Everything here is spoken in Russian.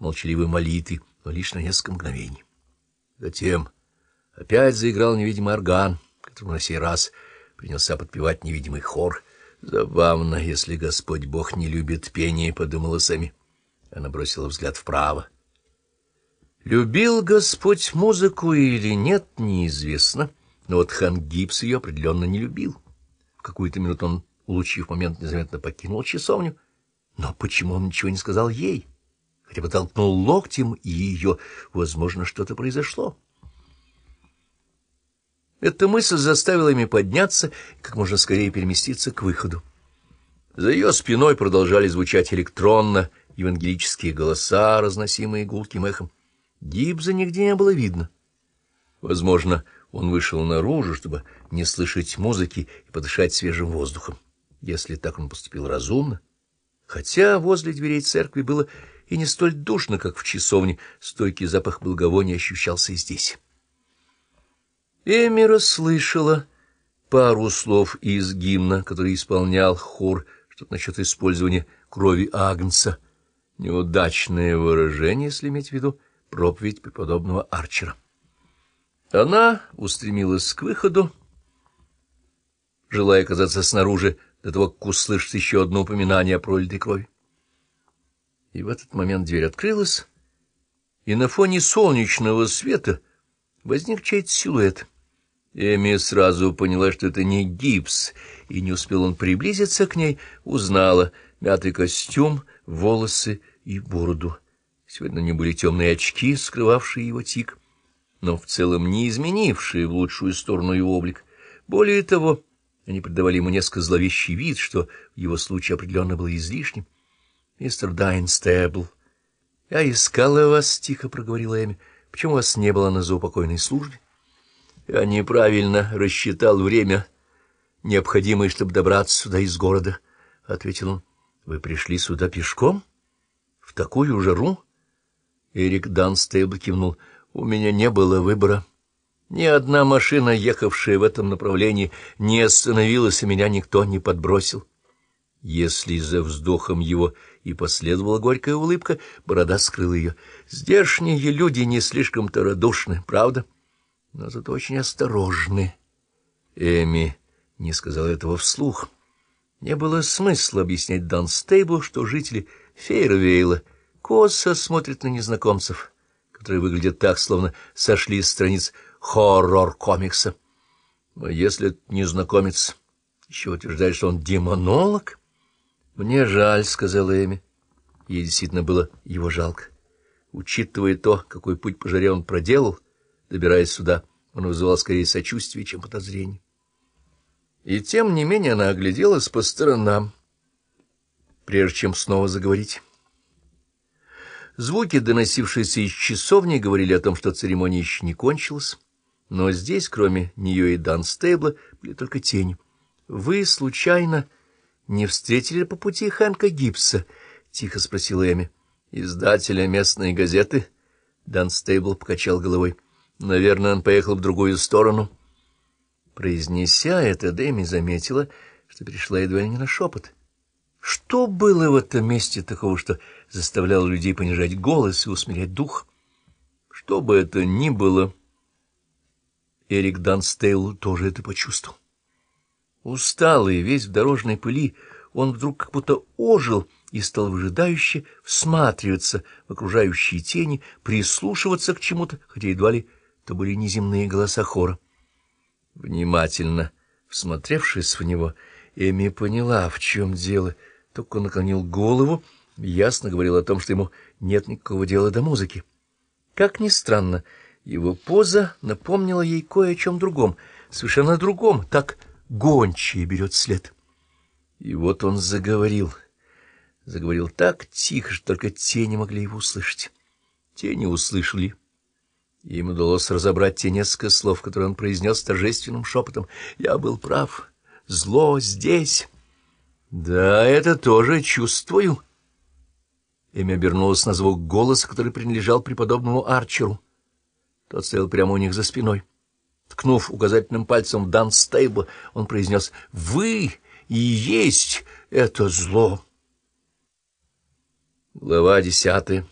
молчаливой молитве, но лишь на несколько мгновений. Затем опять заиграл невидимый орган, который на сей раз принялся подпевать невидимый хор. «Забавно, если Господь Бог не любит пение», — подумала Сами. Она бросила взгляд вправо. Любил Господь музыку или нет, неизвестно, но вот хан Гипс ее определенно не любил. В какую-то минуту он, улучив момент, незаметно покинул часовню. Но почему он ничего не сказал ей? Хотя бы толкнул локтем ее, возможно, что-то произошло. Эта мысль заставила ими подняться как можно скорее переместиться к выходу. За ее спиной продолжали звучать электронно евангелические голоса, разносимые гулким эхом. Гибза нигде не было видно. Возможно, он вышел наружу, чтобы не слышать музыки и подышать свежим воздухом. Если так он поступил разумно. Хотя возле дверей церкви было и не столь душно, как в часовне, стойкий запах благовония ощущался и здесь. Эми расслышала пару слов из гимна, который исполнял хор, что-то насчет использования крови Агнца. Неудачное выражение, если иметь в виду проповедь преподобного Арчера. Она устремилась к выходу, желая оказаться снаружи до того, как услышит еще одно упоминание о пролитой крови. И в этот момент дверь открылась, и на фоне солнечного света возник чей-то силуэт. Эми сразу поняла, что это не гипс, и не успел он приблизиться к ней, узнала мятый костюм, волосы и бороду. Сегодня на нем были темные очки, скрывавшие его тик, но в целом не изменившие в лучшую сторону его облик. Более того, они придавали ему несколько зловещий вид, что в его случае определенно было излишним. — Мистер Дайнстебл, я искала вас, — тихо проговорила Эми. — Почему вас не было на заупокойной службе? — я неправильно рассчитал время, необходимое, чтобы добраться сюда из города, — ответил он. — Вы пришли сюда пешком? В такую жару? Эрик Данстейбл кивнул. — У меня не было выбора. Ни одна машина, ехавшая в этом направлении, не остановилась, и меня никто не подбросил. Если за вздохом его и последовала горькая улыбка, борода скрыла ее. Здешние люди не слишком-то радушны, правда? — но зато очень осторожны. Эми не сказал этого вслух. Не было смысла объяснять Донстейблу, что жители Фейервейла косо смотрят на незнакомцев, которые выглядят так, словно сошли с страниц хоррор-комикса. А если незнакомец еще утверждает, что он демонолог? Мне жаль, — сказала Эми. Ей действительно было его жалко. Учитывая то, какой путь по жаре он проделал, — добираясь сюда, он вызывал скорее сочувствие, чем подозрение. И тем не менее она огляделась по сторонам, прежде чем снова заговорить. Звуки, доносившиеся из часовни, говорили о том, что церемония еще не кончилась, но здесь, кроме нее и Дан Стейбла, были только тени. — Вы, случайно, не встретили по пути Хэнка Гибса? — тихо спросила Эми. — Издателя местной газеты? Дан Стейбл покачал головой. — Наверное, он поехал в другую сторону. Произнеся это, Дэми заметила, что перешла едва не на шепот. Что было в этом месте такого, что заставляло людей понижать голос и усмирять дух? Что бы это ни было, Эрик Данстейл тоже это почувствовал. Усталый, весь в дорожной пыли, он вдруг как будто ожил и стал выжидающе всматриваться в окружающие тени, прислушиваться к чему-то, хотя едва ли то были неземные голоса хора. Внимательно всмотревшись в него, Эми поняла, в чем дело. Только он наклонил голову ясно говорил о том, что ему нет никакого дела до музыки. Как ни странно, его поза напомнила ей кое о чем другом, совершенно другом, так гончие берет след. И вот он заговорил. Заговорил так тихо, что только те не могли его услышать. Те не услышали им удалось разобрать те несколько слов, которые он произнес торжественным шепотом. «Я был прав. Зло здесь». «Да, это тоже чувствую». Эми обернулась на звук голоса, который принадлежал преподобному Арчеру. Тот стоял прямо у них за спиной. Ткнув указательным пальцем в Дан Стейбла, он произнес «Вы и есть это зло». Глава десятая